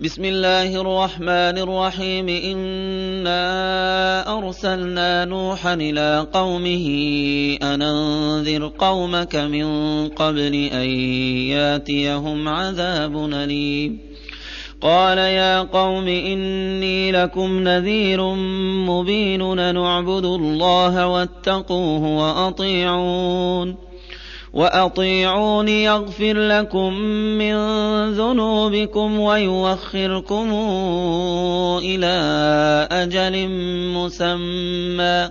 بسم الله الرحمن الرحيم. إنا أرسلنا نوحا إلى قومه أن أنذر قومك من قبل أن ياتيهم عذاب أليم. قال يا قوم إني لكم نذير مبين نعبدوا الله واتقوه وأطيعون. وأطيعون يغفر لكم من ذنوبكم ويوخركم إلى أجل مسمى.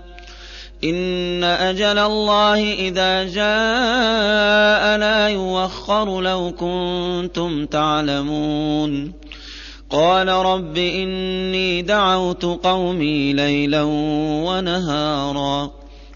إن أجل الله إذا جاء لا يوخر لو كنتم تعلمون. قال رب إني دعوت قومي ليلا ونهارا.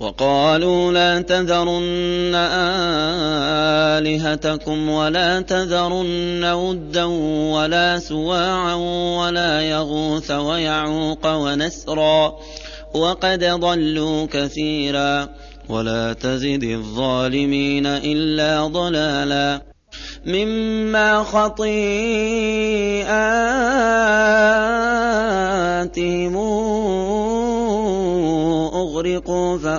وقالوا لا تذرن آلهتكم ولا تذرن ودا ولا سواعا ولا يغوث ويعوق ونسرا وقد ضلوا كثيرا ولا تزد الظالمين إلا ضلالا مما خطيئاتهم